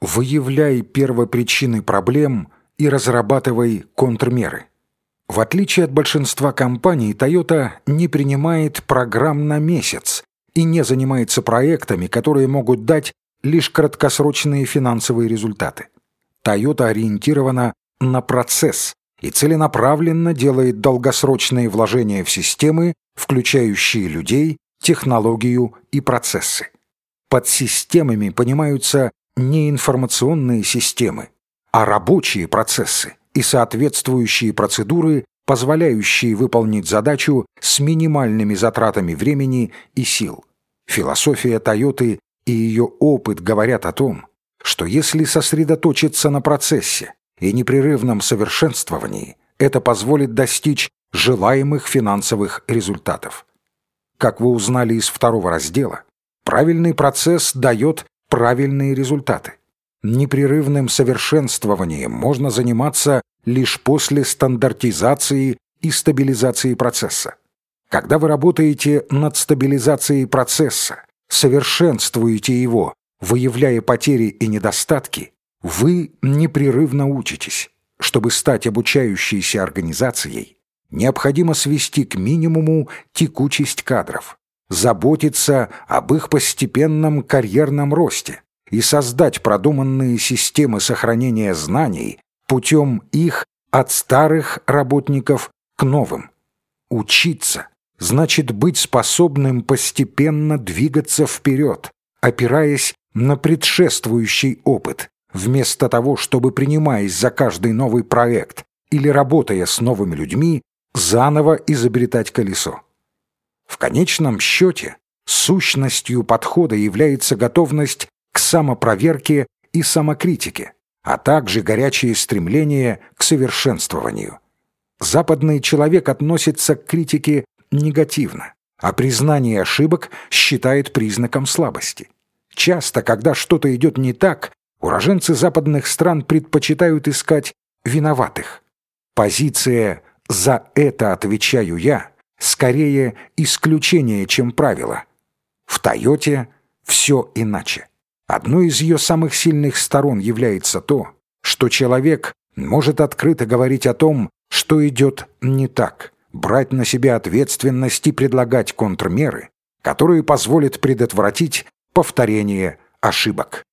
Выявляй первопричины проблем и разрабатывай контрмеры. В отличие от большинства компаний, Toyota не принимает программ на месяц и не занимается проектами, которые могут дать лишь краткосрочные финансовые результаты. Toyota ориентирована на процесс и целенаправленно делает долгосрочные вложения в системы, включающие людей, технологию и процессы. Под системами понимаются не информационные системы, а рабочие процессы и соответствующие процедуры, позволяющие выполнить задачу с минимальными затратами времени и сил. Философия Тойоты и ее опыт говорят о том, что если сосредоточиться на процессе и непрерывном совершенствовании, это позволит достичь желаемых финансовых результатов. Как вы узнали из второго раздела, правильный процесс дает правильные результаты. Непрерывным совершенствованием можно заниматься лишь после стандартизации и стабилизации процесса. Когда вы работаете над стабилизацией процесса, совершенствуете его, выявляя потери и недостатки, вы непрерывно учитесь. Чтобы стать обучающейся организацией, необходимо свести к минимуму текучесть кадров, заботиться об их постепенном карьерном росте и создать продуманные системы сохранения знаний путем их от старых работников к новым. Учиться значит быть способным постепенно двигаться вперед, опираясь на предшествующий опыт, вместо того, чтобы, принимаясь за каждый новый проект или работая с новыми людьми, заново изобретать колесо. В конечном счете, сущностью подхода является готовность к самопроверке и самокритике, а также горячее стремление к совершенствованию. Западный человек относится к критике негативно, а признание ошибок считает признаком слабости. Часто, когда что-то идет не так, уроженцы западных стран предпочитают искать виноватых. Позиция «за это отвечаю я» скорее исключение, чем правило. В «Тойоте» все иначе. Одной из ее самых сильных сторон является то, что человек может открыто говорить о том, что идет не так, брать на себя ответственность и предлагать контрмеры, которые позволят предотвратить повторение ошибок.